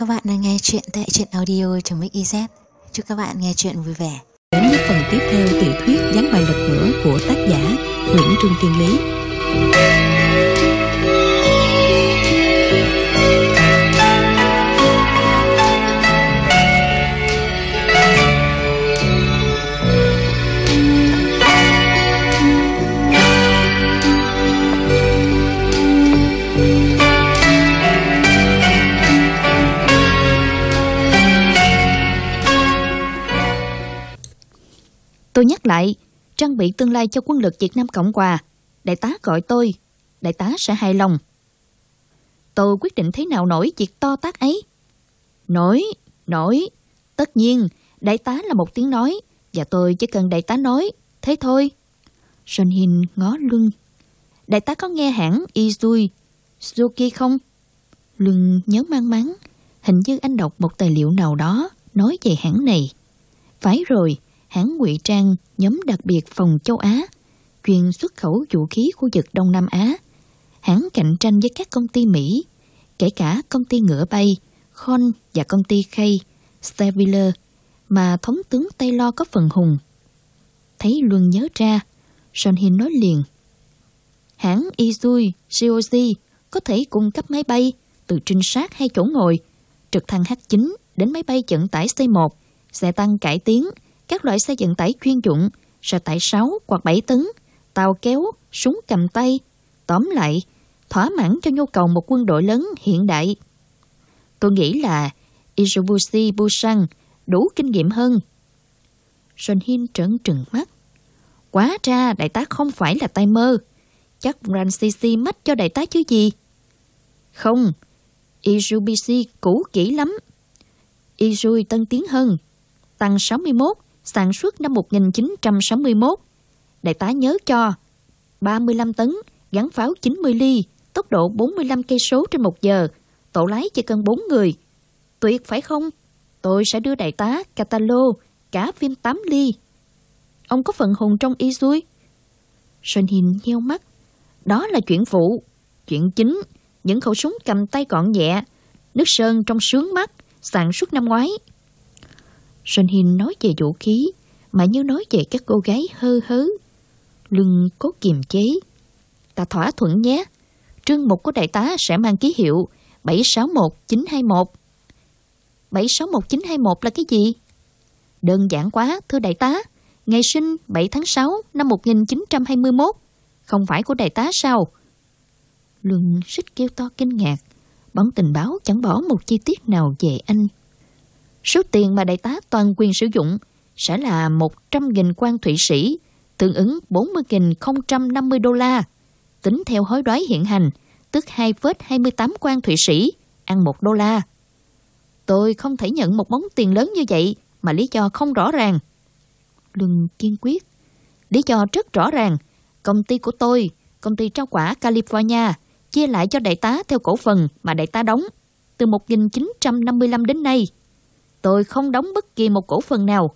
Các bạn đang nghe chuyện tại truyện audio.mix.iz Chúc các bạn nghe chuyện vui vẻ. Đến với phần tiếp theo tiểu thuyết Gián bài lật ngửa của tác giả Nguyễn Trương Tiên Lý. Tôi nhắc lại, trang bị tương lai cho quân lực Việt Nam Cộng Hòa. Đại tá gọi tôi, đại tá sẽ hài lòng. Tôi quyết định thế nào nổi việc to tác ấy. Nổi, nổi. Tất nhiên, đại tá là một tiếng nói, và tôi chỉ cần đại tá nói, thế thôi. Son Hin ngó lưng. Đại tá có nghe hãng Izui Suzuki không? Lưng nhớ mang mắng, hình như anh đọc một tài liệu nào đó nói về hãng này. Phải rồi, hãng ngụy trang nhóm đặc biệt phòng châu Á, chuyên xuất khẩu vũ khí khu vực Đông Nam Á. Hãng cạnh tranh với các công ty Mỹ, kể cả công ty ngựa bay, Khon và công ty Kay, Steviller, mà Thống tướng Taylor có phần hùng. Thấy Luân nhớ ra, Son Hin nói liền. Hãng Izui, COC có thể cung cấp máy bay từ trinh sát hay chỗ ngồi, trực thăng H9 đến máy bay vận tải C1, xe tăng cải tiến, các loại xe vận tải chuyên dụng, xe tải 6 hoặc 7 tấn, tàu kéo, súng cầm tay. Tóm lại, thỏa mãn cho nhu cầu một quân đội lớn hiện đại. Tôi nghĩ là Izubushi Busan đủ kinh nghiệm hơn. Son Hin trợn trừng mắt. Quá ra đại tá không phải là tay mơ. Chắc Ran Sisi mách cho đại tá chứ gì. Không, Izubushi cũ kỹ lắm. Izui tân tiến hơn. Tăng 61, sản xuất năm 1961. Đại tá nhớ cho 35 tấn, gắn pháo 90 ly, tốc độ 45 cây số trên 1 giờ, tổ lái chỉ cần 4 người. Tuyệt phải không? Tôi sẽ đưa đại tá Catalo cả phim 8 ly. Ông có phần hồn trong y xuôi. Sơn Hình nheo mắt. Đó là chuyện phụ. Chuyện chính, những khẩu súng cầm tay gọn nhẹ, nước sơn trong sướng mắt, sản xuất năm ngoái. Sơn Hin nói về vũ khí, mà như nói về các cô gái hơ hớ. Lưng cố kiềm chế. Ta thỏa thuận nhé. Trương mục của đại tá sẽ mang ký hiệu 761921. 761921 là cái gì? Đơn giản quá, thưa đại tá. Ngày sinh 7 tháng 6 năm 1921. Không phải của đại tá sao? Luân xích kêu to kinh ngạc. Bóng tình báo chẳng bỏ một chi tiết nào về anh. Số tiền mà đại tá toàn quyền sử dụng sẽ là 100.000 quan Thụy Sĩ, tương ứng 40.050 đô la. Tính theo hối đoái hiện hành, tức 2,28 quan Thụy Sĩ, ăn 1 đô la. Tôi không thể nhận một món tiền lớn như vậy mà lý do không rõ ràng. Lương kiên quyết. Lý do rất rõ ràng. Công ty của tôi, công ty trao quả California, chia lại cho đại tá theo cổ phần mà đại tá đóng. Từ 1955 đến nay, tôi không đóng bất kỳ một cổ phần nào.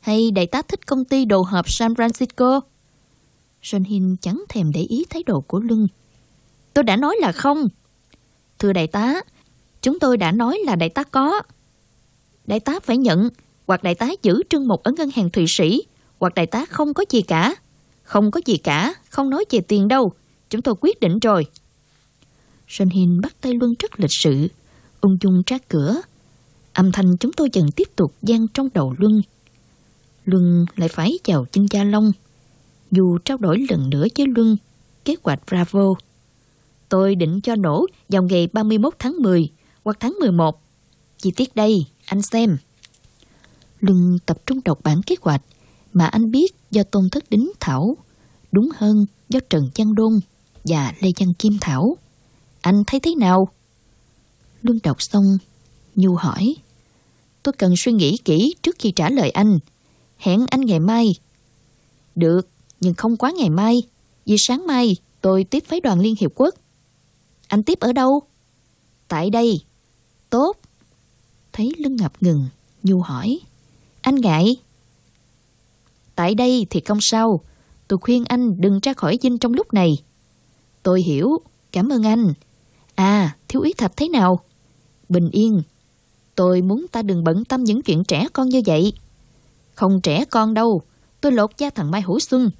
Hay đại tá thích công ty đồ hộp San Francisco? Son Hin chẳng thèm để ý thái độ của Lưng. Tôi đã nói là không. Thưa đại tá, chúng tôi đã nói là đại tá có. Đại tá phải nhận, hoặc đại tá giữ trưng một ở ngân hàng Thụy Sĩ, hoặc đại tá không có gì cả. Không có gì cả, không nói về tiền đâu. Chúng tôi quyết định rồi. Son Hin bắt tay Luân rất lịch sự, ung dung ra cửa. Âm thanh chúng tôi dần tiếp tục gian trong đầu Luân. Luân lại phải chào chân Gia Long. Dù trao đổi lần nữa với Luân, kế hoạch Bravo. Tôi định cho nổ vào ngày 31 tháng 10 hoặc tháng 11. Chi tiết đây, anh xem. Luân tập trung đọc bản kế hoạch mà anh biết do Tôn Thất Đính Thảo, đúng hơn do Trần Văn Đôn và Lê Văn Kim Thảo. Anh thấy thế nào? Luân đọc xong, Nhu hỏi. Tôi cần suy nghĩ kỹ trước khi trả lời anh. Hẹn anh ngày mai. Được, nhưng không quá ngày mai. Vì sáng mai tôi tiếp phái đoàn Liên Hiệp Quốc. Anh tiếp ở đâu? Tại đây. Tốt. Thấy lưng ngập ngừng, Nhu hỏi. Anh ngại. Tại đây thì không sao. Tôi khuyên anh đừng ra khỏi dinh trong lúc này. Tôi hiểu. Cảm ơn anh. À, thiếu úy thạch thế nào? bình yên. Tôi muốn ta đừng bận tâm những chuyện trẻ con như vậy. Không trẻ con đâu, tôi lột da thằng Mai Hữu Xuân.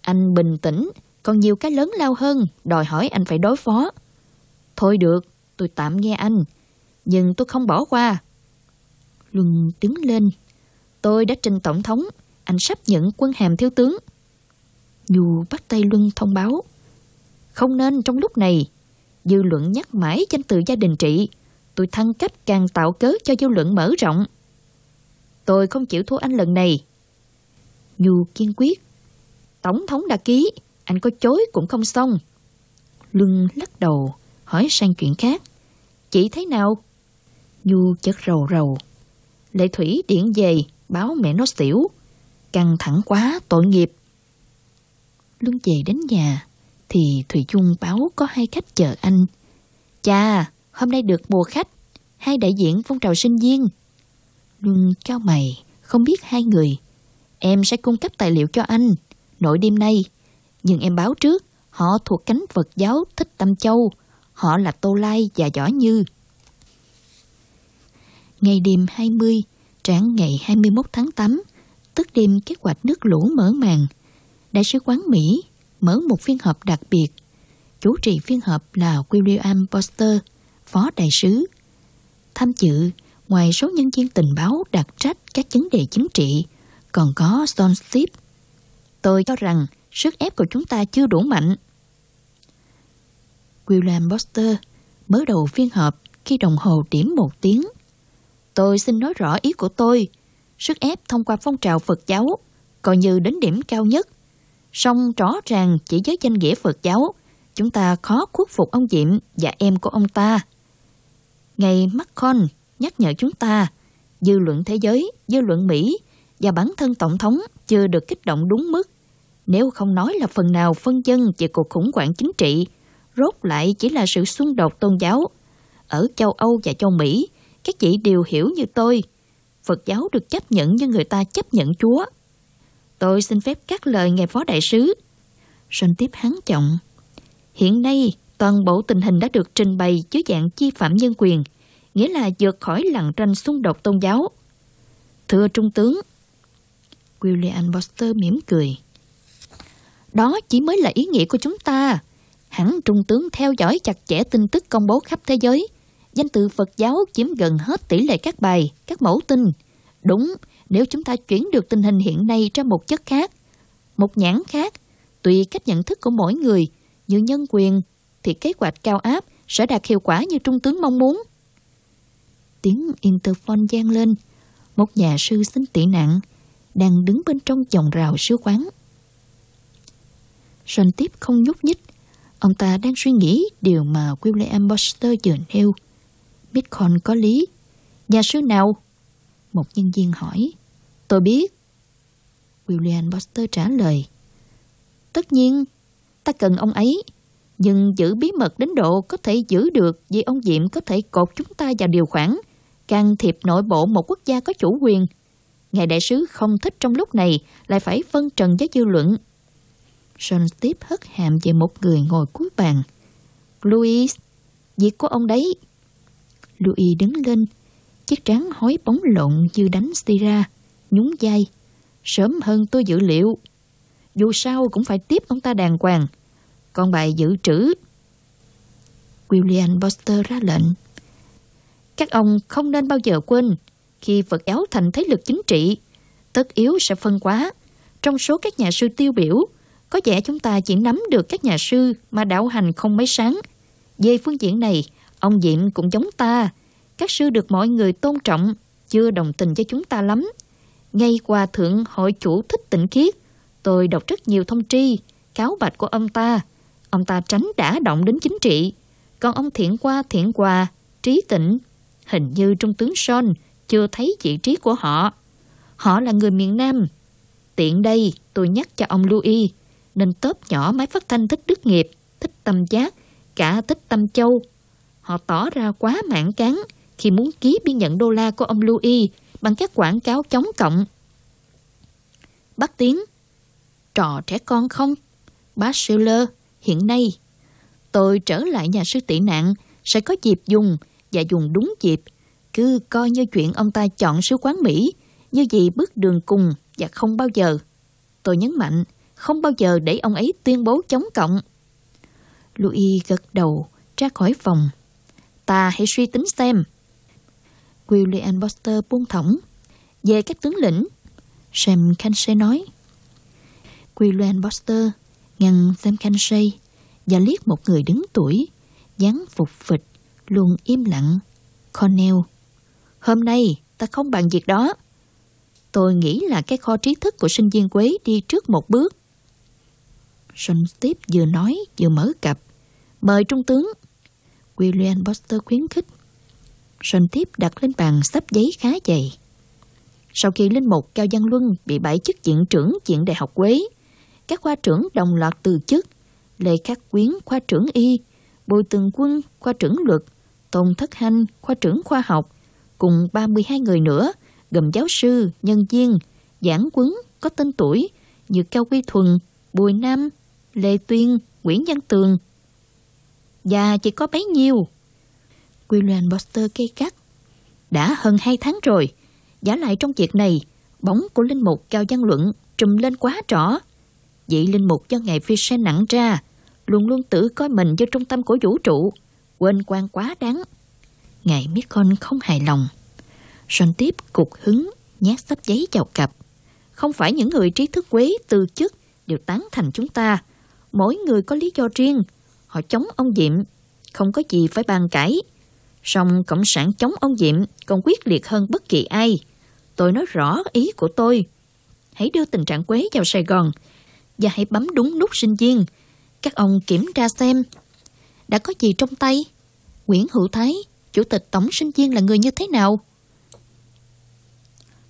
Anh bình tĩnh, còn nhiều cái lớn lao hơn, đòi hỏi anh phải đối phó. Thôi được, tôi tạm nghe anh, nhưng tôi không bỏ qua. Luân đứng lên. Tôi đã trình tổng thống, anh sắp nhận quân hàm thiếu tướng. Dù bắt tay Luân thông báo. Không nên trong lúc này, dư luận nhắc mãi danh từ gia đình trị. Tôi thăng cấp càng tạo cớ cho dư luận mở rộng. Tôi không chịu thua anh lần này. Nhu kiên quyết. Tổng thống đã ký, anh có chối cũng không xong. Luân lắc đầu, hỏi sang chuyện khác. Chị thấy nào? Nhu chất rầu rầu. Lệ Thủy điện về, báo mẹ nó xỉu. Căng thẳng quá, tội nghiệp. Luân về đến nhà, thì Thủy Dung báo có hai khách chờ anh. cha hôm nay được mùa khách, hai đại diện phong trào sinh viên. Luân cao mày, không biết hai người. Em sẽ cung cấp tài liệu cho anh, nội đêm nay. Nhưng em báo trước, họ thuộc cánh Phật giáo Thích Tâm Châu. Họ là Tô Lai và Võ Như. Ngày đêm 20, trạng ngày 21 tháng 8, tức đêm kế hoạch nước lũ mở màn. Đại sứ quán Mỹ mở một phiên họp đặc biệt. Chủ trì phiên họp là William Foster, phó đại sứ. Tham dự, ngoài số nhân viên tình báo đặc trách các vấn đề chính trị, còn có Stone Steve. Tôi cho rằng sức ép của chúng ta chưa đủ mạnh. William Boster mở đầu phiên họp khi đồng hồ điểm một tiếng. Tôi xin nói rõ ý của tôi. Sức ép thông qua phong trào Phật giáo coi như đến điểm cao nhất. Song rõ ràng chỉ với danh nghĩa Phật giáo, chúng ta khó khuất phục ông Diệm và em của ông ta. Ngày Macron nhắc nhở chúng ta, dư luận thế giới, dư luận Mỹ và bản thân Tổng thống chưa được kích động đúng mức. Nếu không nói là phần nào phân dân về cuộc khủng hoảng chính trị, rốt lại chỉ là sự xung đột tôn giáo. Ở châu Âu và châu Mỹ, các chị đều hiểu như tôi. Phật giáo được chấp nhận như người ta chấp nhận Chúa. Tôi xin phép cắt lời ngài phó đại sứ. Sơn tiếp hắn trọng. Hiện nay, toàn bộ tình hình đã được trình bày dưới dạng chi phạm nhân quyền, nghĩa là vượt khỏi lằn tranh xung đột tôn giáo. Thưa Trung tướng, William Foster mỉm cười. Đó chỉ mới là ý nghĩa của chúng ta. Hẳn Trung tướng theo dõi chặt chẽ tin tức công bố khắp thế giới. Danh từ Phật giáo chiếm gần hết tỷ lệ các bài, các mẫu tin. Đúng, nếu chúng ta chuyển được tình hình hiện nay ra một chất khác, một nhãn khác, tùy cách nhận thức của mỗi người, như nhân quyền, thì kế hoạch cao áp sẽ đạt hiệu quả như Trung tướng mong muốn. Tiếng interphone gian lên, một nhà sư xin tị nạn đang đứng bên trong dòng rào sứ quán. Sơn tiếp không nhúc nhích, ông ta đang suy nghĩ điều mà William Buster vừa nêu. Bitcoin có lý. Nhà sư nào? Một nhân viên hỏi. Tôi biết. William Buster trả lời. Tất nhiên, ta cần ông ấy. Nhưng giữ bí mật đến độ có thể giữ được vì ông Diệm có thể cột chúng ta vào điều khoản, can thiệp nội bộ một quốc gia có chủ quyền. Ngài đại sứ không thích trong lúc này lại phải phân trần với dư luận. John Steve hất hàm về một người ngồi cuối bàn. Louis, việc của ông đấy. Louis đứng lên, chiếc trán hói bóng lộn như đánh Stira nhún vai. Sớm hơn tôi dự liệu. Dù sao cũng phải tiếp ông ta đàng hoàng con bài dự trữ. William Foster ra lệnh. Các ông không nên bao giờ quên, khi Phật giáo thành thế lực chính trị, tất yếu sẽ phân quá. Trong số các nhà sư tiêu biểu, có vẻ chúng ta chỉ nắm được các nhà sư mà đạo hành không mấy sáng. Về phương diện này, ông Diệm cũng giống ta. Các sư được mọi người tôn trọng, chưa đồng tình với chúng ta lắm. Ngay qua thượng hội chủ thích tịnh khiết, tôi đọc rất nhiều thông tri, cáo bạch của ông ta. Ông ta tránh đã động đến chính trị. Còn ông thiện qua thiện quà, trí tịnh, hình như Trung tướng Son chưa thấy vị trí của họ. Họ là người miền Nam. Tiện đây, tôi nhắc cho ông Louis, nên tớp nhỏ máy phát thanh thích Đức Nghiệp, thích Tâm Giác, cả thích Tâm Châu. Họ tỏ ra quá mãn cán khi muốn ký biên nhận đô la của ông Louis bằng các quảng cáo chống cộng. bắt tiếng, trò trẻ con không? Bác Schiller, hiện nay, tôi trở lại nhà sư tị nạn sẽ có dịp dùng và dùng đúng dịp, cứ coi như chuyện ông ta chọn sứ quán Mỹ như gì bước đường cùng và không bao giờ. Tôi nhấn mạnh, không bao giờ để ông ấy tuyên bố chống cộng. Louis gật đầu, ra khỏi phòng. Ta hãy suy tính xem. William Foster buông thõng. Về các tướng lĩnh, Sam khanse nói. William Foster ngăn xem khanh say và liếc một người đứng tuổi, dáng phục phịch, luôn im lặng. Cornell, hôm nay ta không bàn việc đó. Tôi nghĩ là cái kho trí thức của sinh viên Quế đi trước một bước. John Steve vừa nói vừa mở cặp. Mời trung tướng. William Foster khuyến khích. John Steve đặt lên bàn sắp giấy khá dày. Sau khi Linh Mục Cao Văn Luân bị bãi chức viện trưởng viện Đại học Quế, các khoa trưởng đồng loạt từ chức. Lê Khắc Quyến, khoa trưởng y, Bùi Tường Quân, khoa trưởng luật, Tôn Thất Hanh, khoa trưởng khoa học, cùng 32 người nữa, gồm giáo sư, nhân viên, giảng quấn có tên tuổi như Cao Quy Thuần, Bùi Nam, Lê Tuyên, Nguyễn Văn Tường. Và chỉ có bấy nhiêu. William Boster cây cắt. Đã hơn hai tháng rồi, giả lại trong việc này, bóng của Linh Mục Cao Văn Luận trùm lên quá rõ. Vị Linh Mục do ngày phi xe nặng ra, luôn luôn tự coi mình như trung tâm của vũ trụ, quên quan quá đáng. Ngài con không hài lòng. Son tiếp cục hứng, nhát sắp giấy chào cặp. Không phải những người trí thức quế từ chức đều tán thành chúng ta. Mỗi người có lý do riêng. Họ chống ông Diệm, không có gì phải bàn cãi. Song Cộng sản chống ông Diệm còn quyết liệt hơn bất kỳ ai. Tôi nói rõ ý của tôi. Hãy đưa tình trạng quế vào Sài Gòn và hãy bấm đúng nút sinh viên. Các ông kiểm tra xem đã có gì trong tay. Nguyễn Hữu Thái, chủ tịch tổng sinh viên là người như thế nào?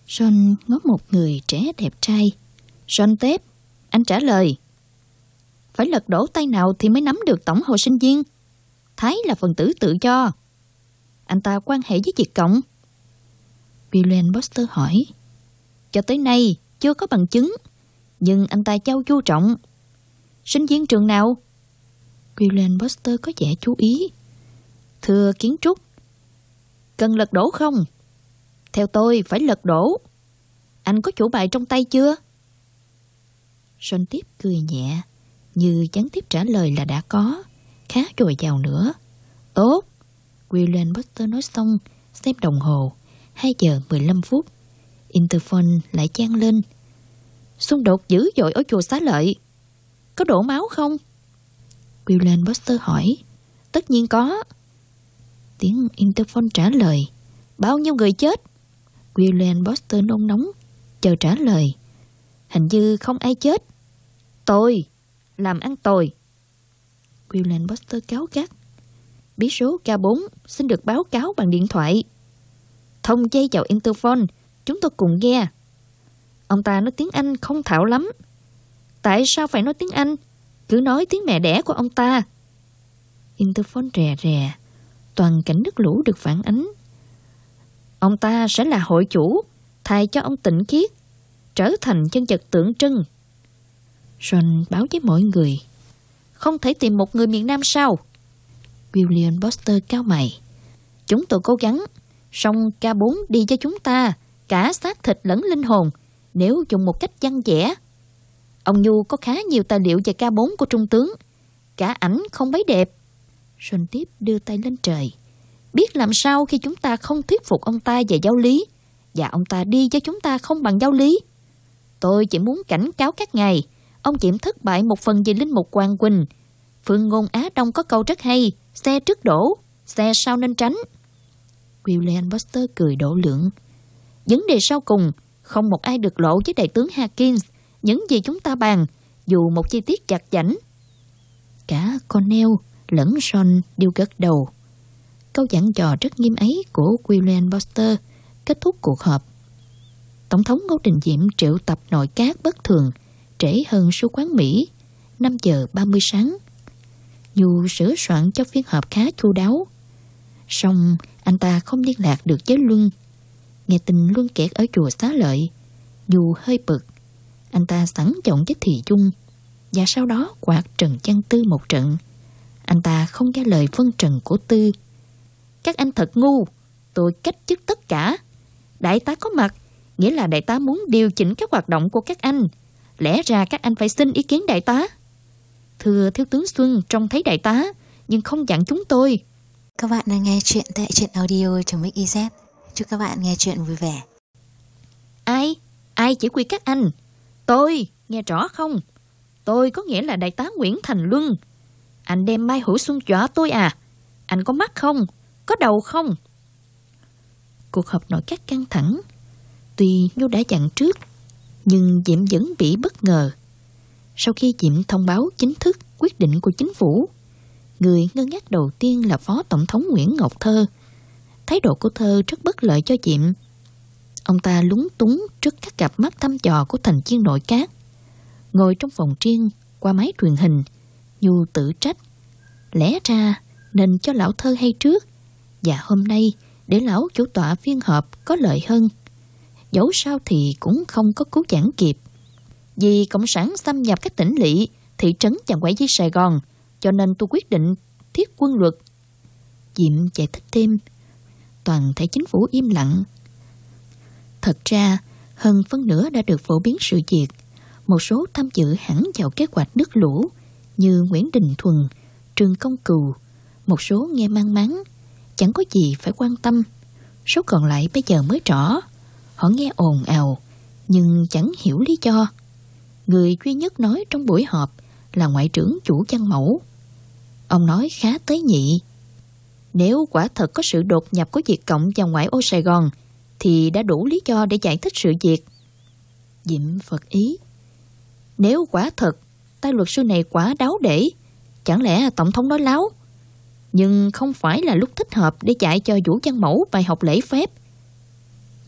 John ngó một người trẻ đẹp trai. John Tép, anh trả lời. Phải lật đổ tay nào thì mới nắm được tổng hội sinh viên. Thái là phần tử tự do. Anh ta quan hệ với Việt Cộng. William Buster hỏi. Cho tới nay, chưa có bằng chứng. Nhưng anh ta trao chú trọng. Sinh viên trường nào? William Buster có vẻ chú ý. Thưa kiến trúc. Cần lật đổ không? Theo tôi phải lật đổ. Anh có chủ bài trong tay chưa? Sơn tiếp cười nhẹ, như gián tiếp trả lời là đã có, khá dồi dào nữa. Tốt. William Buster nói xong, xem đồng hồ, 2 giờ 15 phút. Interphone lại chan lên. Xung đột dữ dội ở chùa xá lợi. Có đổ máu không? William Buster hỏi. Tất nhiên có. Tiếng Interphone trả lời. Bao nhiêu người chết? William Buster nôn nóng, chờ trả lời. Hình như không ai chết. Tôi, làm ăn tồi. William Buster cáo gắt. Bí số K4 xin được báo cáo bằng điện thoại. Thông dây vào interphone, chúng tôi cùng nghe. Ông ta nói tiếng Anh không thạo lắm. Tại sao phải nói tiếng Anh? Cứ nói tiếng mẹ đẻ của ông ta. Interphone rè rè, toàn cảnh nước lũ được phản ánh Ông ta sẽ là hội chủ, thay cho ông tỉnh kiết trở thành chân vật tượng trưng. John báo với mọi người, không thể tìm một người miền Nam sao? William Boster cao mày. Chúng tôi cố gắng, song K4 đi cho chúng ta, cả xác thịt lẫn linh hồn, nếu dùng một cách văn vẻ. Ông Nhu có khá nhiều tài liệu về K4 của Trung tướng, cả ảnh không mấy đẹp. xuân tiếp đưa tay lên trời. Biết làm sao khi chúng ta không thuyết phục ông ta về giáo lý và ông ta đi cho chúng ta không bằng giáo lý. Tôi chỉ muốn cảnh cáo các ngài, ông Diệm thất bại một phần về Linh Mục Quang Quỳnh. Phương ngôn Á Đông có câu rất hay, xe trước đổ, xe sau nên tránh. William Buster cười đổ lượng. Vấn đề sau cùng, không một ai được lộ với đại tướng Hawkins những gì chúng ta bàn, dù một chi tiết chặt chảnh. Cả Cornell lẫn John đều gật đầu. Câu giảng trò rất nghiêm ấy của William Foster kết thúc cuộc họp. Tổng thống Ngô Đình Diệm triệu tập nội các bất thường trễ hơn số quán Mỹ 5 giờ 30 sáng. Dù sửa soạn cho phiên họp khá chu đáo, song anh ta không liên lạc được với Luân. Nghe tin Luân kẹt ở chùa xá lợi, dù hơi bực, anh ta sẵn chọn với Thị chung và sau đó quạt Trần Chăn Tư một trận. Anh ta không nghe lời phân trần của Tư các anh thật ngu. Tôi cách chức tất cả. Đại tá có mặt, nghĩa là đại tá muốn điều chỉnh các hoạt động của các anh. Lẽ ra các anh phải xin ý kiến đại tá. Thưa Thiếu tướng Xuân trông thấy đại tá, nhưng không dặn chúng tôi. Các bạn đang nghe chuyện tại truyện audio.mix.iz. Chúc các bạn nghe chuyện vui vẻ. Ai? Ai chỉ quy các anh? Tôi, nghe rõ không? Tôi có nghĩa là đại tá Nguyễn Thành Luân. Anh đem Mai Hữu Xuân chó tôi à? Anh có mắt không? Có đầu không? Cuộc họp nội các căng thẳng. Tuy Nhu đã dặn trước, nhưng Diệm vẫn bị bất ngờ. Sau khi Diệm thông báo chính thức quyết định của chính phủ, người ngơ ngác đầu tiên là Phó Tổng thống Nguyễn Ngọc Thơ. Thái độ của Thơ rất bất lợi cho Diệm. Ông ta lúng túng trước các cặp mắt thăm dò của thành chiên nội các. Ngồi trong phòng riêng, qua máy truyền hình, Nhu tự trách. Lẽ ra nên cho lão thơ hay trước, và hôm nay để lão chủ tọa phiên họp có lợi hơn. Dẫu sao thì cũng không có cứu giảng kịp. Vì Cộng sản xâm nhập các tỉnh lỵ, thị trấn và quậy với Sài Gòn, cho nên tôi quyết định thiết quân luật. Diệm giải thích thêm, toàn thể chính phủ im lặng. Thật ra, hơn phân nửa đã được phổ biến sự việc. Một số tham dự hẳn vào kế hoạch nước lũ, như Nguyễn Đình Thuần, Trương Công Cừu, một số nghe mang máng, chẳng có gì phải quan tâm. Số còn lại bây giờ mới rõ. Họ nghe ồn ào, nhưng chẳng hiểu lý do. Người duy nhất nói trong buổi họp là ngoại trưởng chủ văn mẫu. Ông nói khá tế nhị. Nếu quả thật có sự đột nhập của Việt Cộng vào ngoại ô Sài Gòn, thì đã đủ lý do để giải thích sự việc. Diệm Phật ý. Nếu quả thật, tay luật sư này quá đáo để, chẳng lẽ Tổng thống nói láo? Nhưng không phải là lúc thích hợp để dạy cho Vũ Văn Mẫu bài học lễ phép.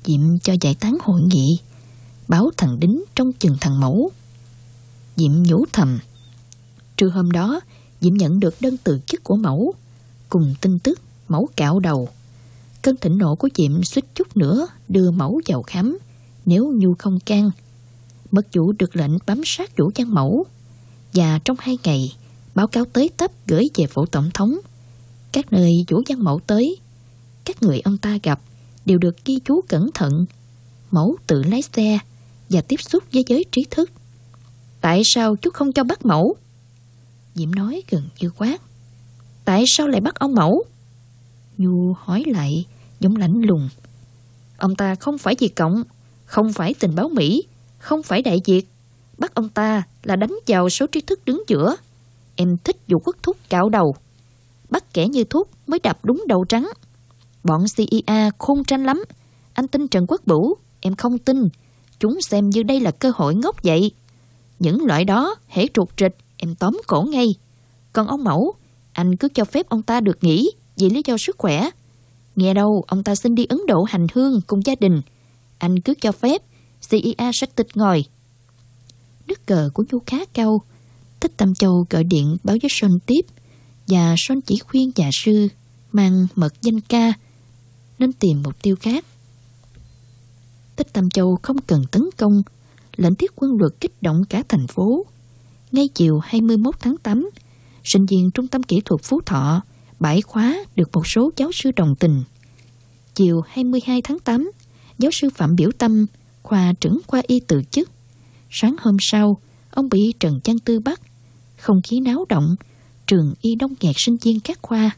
Diệm cho giải tán hội nghị, báo thằng Đính trong chừng thằng Mẫu. Diệm nhủ thầm. Trưa hôm đó, Diệm nhận được đơn từ chức của Mẫu, cùng tin tức Mẫu cạo đầu. Cơn thịnh nộ của Diệm suýt chút nữa đưa Mẫu vào khám, nếu Nhu không can. Mật chủ được lệnh bám sát Vũ Văn Mẫu, và trong hai ngày, báo cáo tới tấp gửi về phủ tổng thống. Các nơi Vũ Văn Mẫu tới, các người ông ta gặp đều được ghi chú cẩn thận. Mẫu tự lái xe và tiếp xúc với giới trí thức. Tại sao chú không cho bắt mẫu? Diễm nói gần như quát. Tại sao lại bắt ông mẫu? Nhu hỏi lại, giống lạnh lùng. Ông ta không phải diệt Cộng, không phải tình báo Mỹ, không phải đại diệt Bắt ông ta là đánh vào số trí thức đứng giữa. Em thích vụ quốc thúc cạo đầu. Bắt kẻ như thuốc mới đập đúng đầu trắng. Bọn CIA khôn tranh lắm. Anh tin Trần Quốc Bửu, em không tin. Chúng xem như đây là cơ hội ngốc vậy. Những loại đó, hễ trục trịch, em tóm cổ ngay. Còn ông Mẫu, anh cứ cho phép ông ta được nghỉ vì lý do sức khỏe. Nghe đâu, ông ta xin đi Ấn Độ hành hương cùng gia đình. Anh cứ cho phép, CIA sẽ tịch ngồi. Nước cờ của Nhu khá cao. Thích Tâm Châu gọi điện báo với Son tiếp và Son chỉ khuyên nhà sư mang mật danh ca nên tìm mục tiêu khác. Thích Tâm Châu không cần tấn công, lệnh thiết quân luật kích động cả thành phố. Ngay chiều 21 tháng 8, sinh viên Trung tâm Kỹ thuật Phú Thọ bãi khóa được một số giáo sư đồng tình. Chiều 22 tháng 8, giáo sư Phạm Biểu Tâm, khoa trưởng khoa y từ chức. Sáng hôm sau, ông bị Trần Văn Tư bắt. Không khí náo động, trường y đông nghẹt sinh viên các khoa.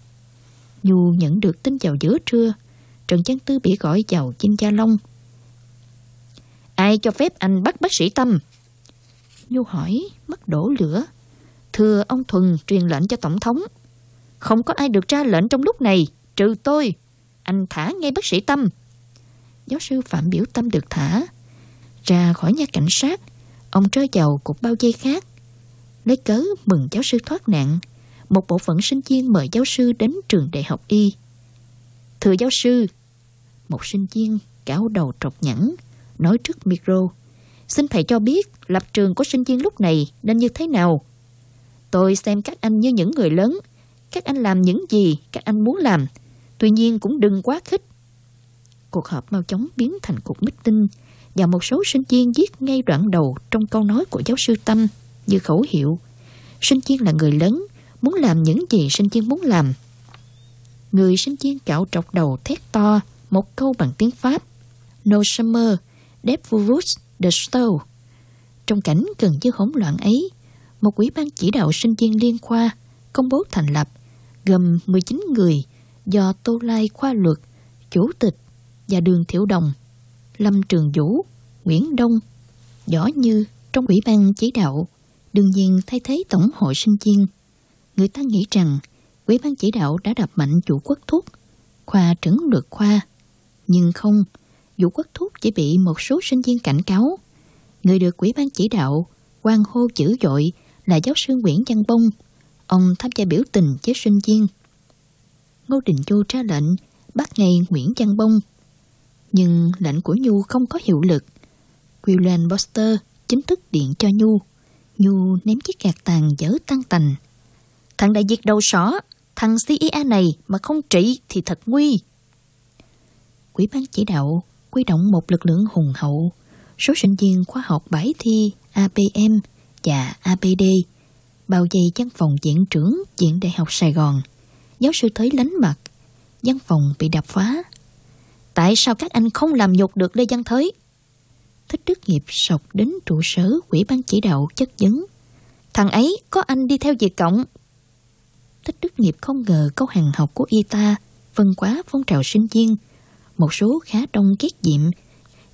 dù nhận được tin vào giữa trưa, Trần Văn Tư bị gọi vào Chinh Gia Long. Ai cho phép anh bắt bác sĩ Tâm? Nhu hỏi, mắt đổ lửa. Thưa ông Thuần truyền lệnh cho Tổng thống. Không có ai được ra lệnh trong lúc này, trừ tôi. Anh thả ngay bác sĩ Tâm. Giáo sư Phạm Biểu Tâm được thả. Ra khỏi nhà cảnh sát, ông rơi vào cục bao dây khác. Lấy cớ mừng giáo sư thoát nạn, một bộ phận sinh viên mời giáo sư đến trường đại học y. Thưa giáo sư, một sinh viên cáo đầu trọc nhẵn, nói trước micro. Xin thầy cho biết lập trường của sinh viên lúc này nên như thế nào? Tôi xem các anh như những người lớn. Các anh làm những gì các anh muốn làm. Tuy nhiên cũng đừng quá khích. Cuộc họp mau chóng biến thành cuộc meeting và một số sinh viên viết ngay đoạn đầu trong câu nói của giáo sư Tâm như khẩu hiệu. Sinh viên là người lớn, muốn làm những gì sinh viên muốn làm. Người sinh viên cạo trọc đầu thét to một câu bằng tiếng Pháp. No summer, Devurus the Stowe. Trong cảnh gần như hỗn loạn ấy, một ủy ban chỉ đạo sinh viên liên khoa công bố thành lập gồm 19 người do Tô Lai Khoa Luật, Chủ tịch và Đường Thiểu Đồng, Lâm Trường Vũ, Nguyễn Đông, Võ Như trong ủy ban chỉ đạo, đương nhiên thay thế Tổng hội sinh viên. Người ta nghĩ rằng ủy ban chỉ đạo đã đập mạnh chủ quốc thuốc, khoa trưởng luật khoa. Nhưng không, vũ quốc thuốc chỉ bị một số sinh viên cảnh cáo. Người được ủy ban chỉ đạo, quan hô dữ dội là giáo sư Nguyễn Văn Bông. Ông tham gia biểu tình với sinh viên. Ngô Đình Chu ra lệnh bắt ngay Nguyễn Văn Bông. Nhưng lệnh của Nhu không có hiệu lực. William Boster chính thức điện cho Nhu. Nhu ném chiếc gạt tàn dở tăng tành. Thằng đại diệt đầu sỏ, thằng CIA này mà không trị thì thật nguy. Quỹ ban chỉ đạo quy động một lực lượng hùng hậu, số sinh viên khoa học bãi thi APM và APD, bao dây văn phòng viện trưởng Viện Đại học Sài Gòn. Giáo sư Thới lánh mặt, văn phòng bị đập phá. Tại sao các anh không làm nhục được Lê Văn Thới? Thích Đức Nghiệp sọc đến trụ sở quỹ ban chỉ đạo chất vấn. Thằng ấy có anh đi theo về Cộng. Thích Đức Nghiệp không ngờ câu hàng học của y ta vân quá phong trào sinh viên. Một số khá đông ghét diệm,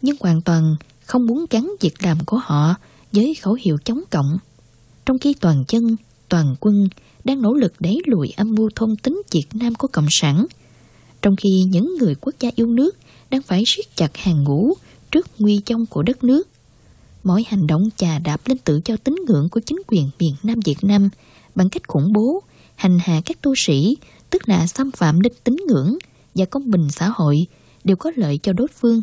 nhưng hoàn toàn không muốn gắn việc làm của họ với khẩu hiệu chống cộng. Trong khi toàn dân, toàn quân đang nỗ lực đẩy lùi âm mưu thôn tính Việt Nam của Cộng sản, trong khi những người quốc gia yêu nước đang phải siết chặt hàng ngũ trước nguy trong của đất nước. Mỗi hành động chà đạp lên tự do tín ngưỡng của chính quyền miền Nam Việt Nam bằng cách khủng bố, hành hạ các tu sĩ, tức là xâm phạm đến tín ngưỡng và công bình xã hội đều có lợi cho đối phương.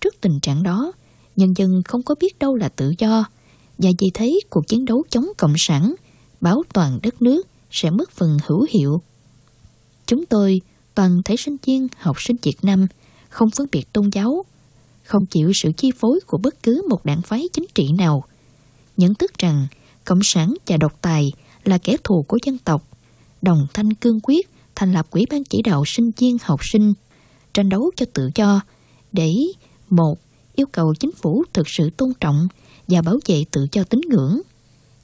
Trước tình trạng đó, nhân dân không có biết đâu là tự do, và vì thế cuộc chiến đấu chống Cộng sản, bảo toàn đất nước sẽ mất phần hữu hiệu. Chúng tôi, toàn thể sinh viên, học sinh Việt Nam, không phân biệt tôn giáo, không chịu sự chi phối của bất cứ một đảng phái chính trị nào. Nhận thức rằng Cộng sản và độc tài là kẻ thù của dân tộc, đồng thanh cương quyết thành lập quỹ ban chỉ đạo sinh viên học sinh, tranh đấu cho tự do, để một yêu cầu chính phủ thực sự tôn trọng và bảo vệ tự do tín ngưỡng.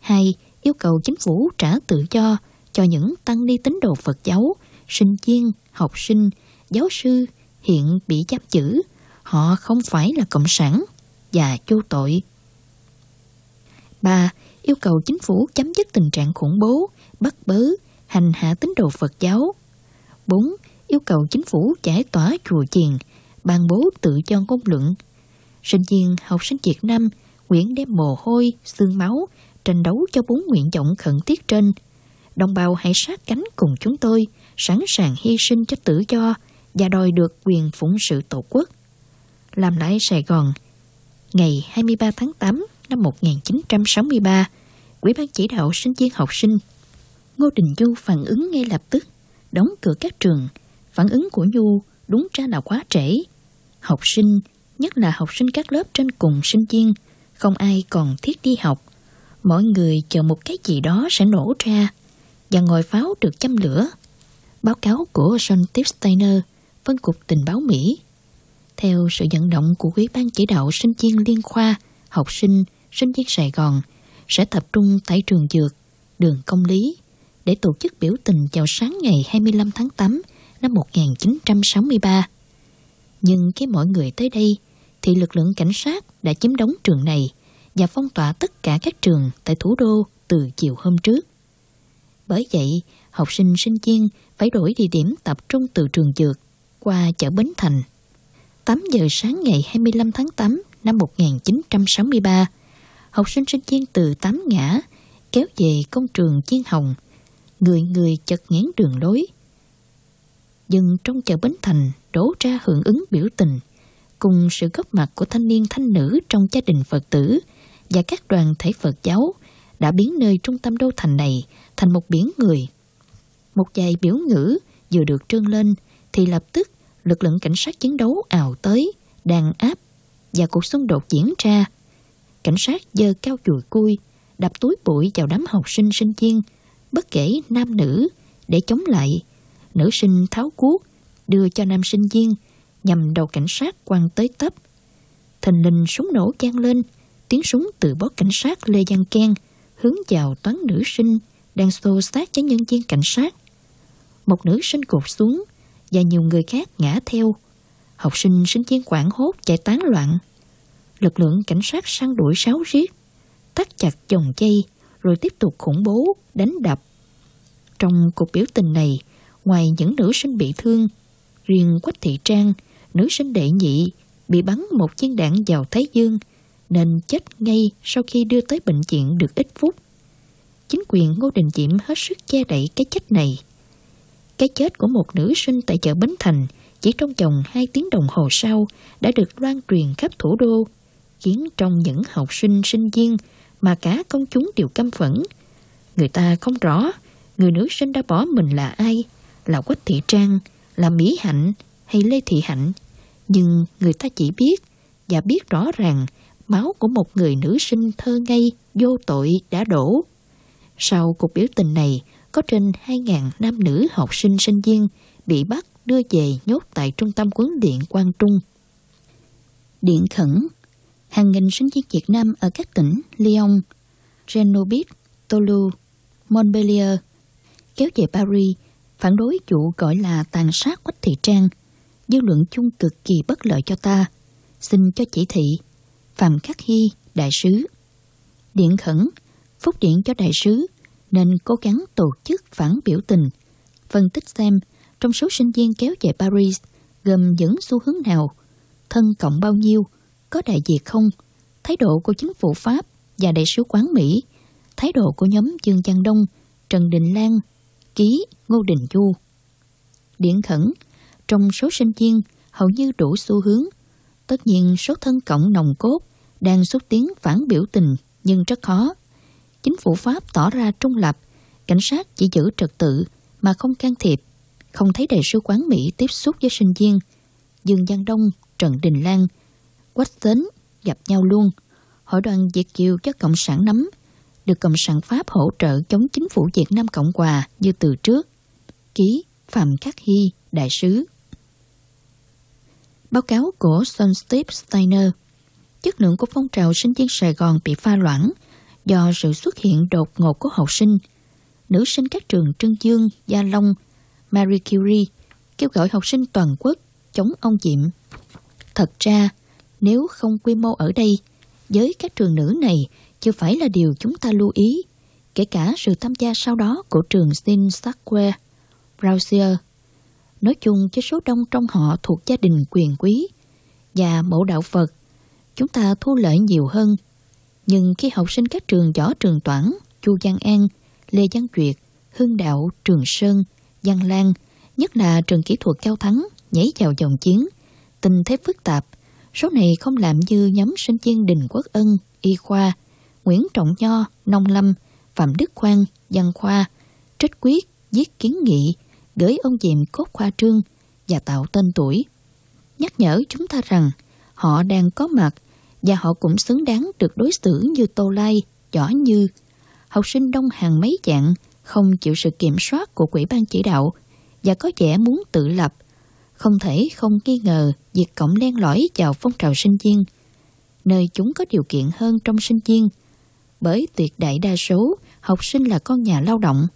Hai, yêu cầu chính phủ trả tự do cho những tăng ni tín đồ Phật giáo, sinh viên, học sinh, giáo sư hiện bị giam giữ. Họ không phải là cộng sản và vô tội. Ba, yêu cầu chính phủ chấm dứt tình trạng khủng bố, bắt bớ, hành hạ tín đồ Phật giáo. Bốn, yêu cầu chính phủ giải tỏa chùa chiền, ban bố tự do ngôn luận. Sinh viên học sinh Việt Nam nguyện đem mồ hôi, xương máu, tranh đấu cho bốn nguyện vọng khẩn thiết trên. Đồng bào hãy sát cánh cùng chúng tôi, sẵn sàng hy sinh cho tự do và đòi được quyền phụng sự tổ quốc. Làm lại Sài Gòn, ngày 23 tháng 8 năm 1963, Quỹ ban chỉ đạo sinh viên học sinh Ngô Đình Du phản ứng ngay lập tức, đóng cửa các trường. Phản ứng của Nhu đúng ra là quá trễ. Học sinh, nhất là học sinh các lớp trên cùng sinh viên, không ai còn thiết đi học. Mỗi người chờ một cái gì đó sẽ nổ ra và ngồi pháo được châm lửa. Báo cáo của John Tipsteiner, phân cục tình báo Mỹ. Theo sự vận động của Ủy ban chỉ đạo sinh viên liên khoa, học sinh, sinh viên Sài Gòn sẽ tập trung tại trường dược, đường công lý để tổ chức biểu tình vào sáng ngày 25 tháng 8 năm 1963. Nhưng khi mọi người tới đây thì lực lượng cảnh sát đã chiếm đóng trường này và phong tỏa tất cả các trường tại thủ đô từ chiều hôm trước. Bởi vậy, học sinh sinh viên phải đổi địa điểm tập trung từ trường dược qua chợ Bến Thành. 8 giờ sáng ngày 25 tháng 8 năm 1963, học sinh sinh viên từ Tám Ngã kéo về công trường Chiên Hồng, người người chật ngán đường lối. Dân trong chợ Bến Thành đổ ra hưởng ứng biểu tình cùng sự góp mặt của thanh niên thanh nữ trong gia đình Phật tử và các đoàn thể Phật giáo đã biến nơi trung tâm đô thành này thành một biển người. Một vài biểu ngữ vừa được trương lên thì lập tức lực lượng cảnh sát chiến đấu ào tới, đàn áp và cuộc xung đột diễn ra. Cảnh sát giơ cao chùi cui, đập túi bụi vào đám học sinh sinh viên, bất kể nam nữ, để chống lại. nữ sinh tháo cuốc, đưa cho nam sinh viên, nhằm đầu cảnh sát quăng tới tấp. Thình linh súng nổ vang lên, tiếng súng từ bó cảnh sát Lê Giang Ken hướng vào toán nữ sinh đang xô sát với nhân viên cảnh sát. Một nữ sinh cột xuống và nhiều người khác ngã theo. Học sinh sinh viên quảng hốt chạy tán loạn. Lực lượng cảnh sát săn đuổi sáo riết, tắt chặt dòng dây rồi tiếp tục khủng bố, đánh đập. Trong cuộc biểu tình này, ngoài những nữ sinh bị thương, riêng Quách Thị Trang, nữ sinh đệ nhị, bị bắn một viên đạn vào Thái Dương, nên chết ngay sau khi đưa tới bệnh viện được ít phút. Chính quyền Ngô Đình Diệm hết sức che đậy cái chết này. Cái chết của một nữ sinh tại chợ Bến Thành chỉ trong vòng 2 tiếng đồng hồ sau đã được loan truyền khắp thủ đô, khiến trong những học sinh sinh viên mà cả công chúng đều căm phẫn. Người ta không rõ người nữ sinh đã bỏ mình là ai, là Quách Thị Trang, là Mỹ Hạnh hay Lê Thị Hạnh. Nhưng người ta chỉ biết và biết rõ ràng máu của một người nữ sinh thơ ngây, vô tội đã đổ. Sau cuộc biểu tình này, có trên 2.000 nam nữ học sinh sinh viên bị bắt đưa về nhốt tại trung tâm huấn điện Quang Trung. Điện khẩn Hàng nghìn sinh viên Việt Nam ở các tỉnh Lyon, Grenoble, Toulouse, Montpellier kéo về Paris phản đối vụ gọi là tàn sát Quách Thị Trang. Dư luận chung cực kỳ bất lợi cho ta. Xin cho chỉ thị Phạm Khắc Hy, đại sứ. Điện khẩn, phúc điện cho đại sứ, nên cố gắng tổ chức phản biểu tình. Phân tích xem, trong số sinh viên kéo về Paris, gồm những xu hướng nào, thân cộng bao nhiêu, có đại diện không, thái độ của chính phủ Pháp và đại sứ quán Mỹ, thái độ của nhóm Dương Trang Đông, Trần Đình Lan, Ký, Ngô Đình Du. Điện khẩn, trong số sinh viên hầu như đủ xu hướng, tất nhiên số thân cộng nồng cốt đang xúc tiến phản biểu tình nhưng rất khó. Chính phủ Pháp tỏ ra trung lập, cảnh sát chỉ giữ trật tự mà không can thiệp, không thấy đại sứ quán Mỹ tiếp xúc với sinh viên. Dương Giang Đông, Trần Đình Lan, Quách Tến gặp nhau luôn. Hội đoàn Việt Kiều cho Cộng sản nắm, được Cộng sản Pháp hỗ trợ chống chính phủ Việt Nam Cộng Hòa như từ trước. Ký Phạm Khắc Hy, Đại sứ Báo cáo của John Steve Steiner chất lượng của phong trào sinh viên Sài Gòn bị pha loãng do sự xuất hiện đột ngột của học sinh. Nữ sinh các trường Trương Dương, Gia Long, Marie Curie kêu gọi học sinh toàn quốc chống ông Diệm. Thật ra, nếu không quy mô ở đây, với các trường nữ này chưa phải là điều chúng ta lưu ý, kể cả sự tham gia sau đó của trường Sinh Square, Browser. Nói chung với số đông trong họ thuộc gia đình quyền quý và mẫu đạo Phật chúng ta thu lợi nhiều hơn. Nhưng khi học sinh các trường võ trường Toản, Chu Giang An, Lê Giang Duyệt, Hưng Đạo, Trường Sơn, Giang Lan, nhất là trường kỹ thuật cao thắng, nhảy vào dòng chiến, tình thế phức tạp, số này không làm như nhóm sinh viên Đình Quốc Ân, Y Khoa, Nguyễn Trọng Nho, Nông Lâm, Phạm Đức Khoan, Văn Khoa, Trích Quyết, giết kiến nghị, gửi ông Diệm cốt khoa trương và tạo tên tuổi. Nhắc nhở chúng ta rằng họ đang có mặt và họ cũng xứng đáng được đối xử như Tô Lai, Võ Như. Học sinh đông hàng mấy dạng không chịu sự kiểm soát của quỹ ban chỉ đạo và có vẻ muốn tự lập. Không thể không nghi ngờ việc cộng len lỏi vào phong trào sinh viên, nơi chúng có điều kiện hơn trong sinh viên. Bởi tuyệt đại đa số học sinh là con nhà lao động,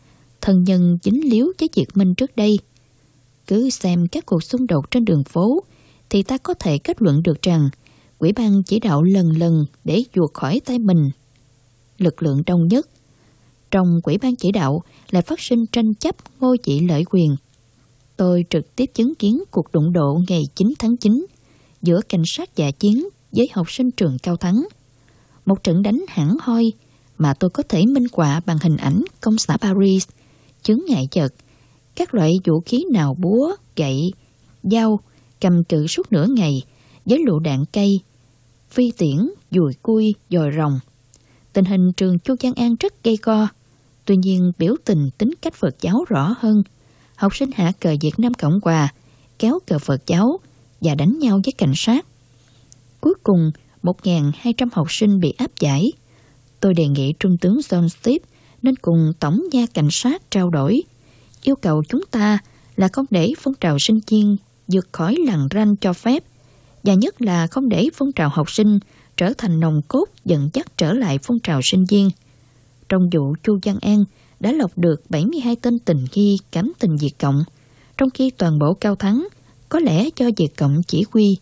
thân nhân dính líu với việc Minh trước đây. Cứ xem các cuộc xung đột trên đường phố thì ta có thể kết luận được rằng quỹ ban chỉ đạo lần lần để chuột khỏi tay mình. Lực lượng đông nhất. Trong quỹ ban chỉ đạo lại phát sinh tranh chấp ngôi vị lợi quyền. Tôi trực tiếp chứng kiến cuộc đụng độ ngày 9 tháng 9 giữa cảnh sát giả chiến với học sinh trường Cao Thắng. Một trận đánh hẳn hoi mà tôi có thể minh họa bằng hình ảnh công xã Paris, chứng ngại chật, các loại vũ khí nào búa, gậy, dao, cầm cự suốt nửa ngày với lựu đạn cây phi tiễn, dùi cui, dòi rồng. Tình hình trường Chu Giang An rất gây co Tuy nhiên biểu tình tính cách Phật giáo rõ hơn. Học sinh hạ cờ Việt Nam Cộng Hòa, kéo cờ Phật giáo và đánh nhau với cảnh sát. Cuối cùng, 1.200 học sinh bị áp giải. Tôi đề nghị Trung tướng John Steve nên cùng Tổng gia Cảnh sát trao đổi, yêu cầu chúng ta là không để phong trào sinh viên vượt khỏi lằn ranh cho phép và nhất là không để phong trào học sinh trở thành nòng cốt dẫn dắt trở lại phong trào sinh viên. Trong vụ Chu Văn An đã lọc được 72 tên tình nghi cắm tình Việt Cộng, trong khi toàn bộ Cao Thắng có lẽ cho Việt Cộng chỉ huy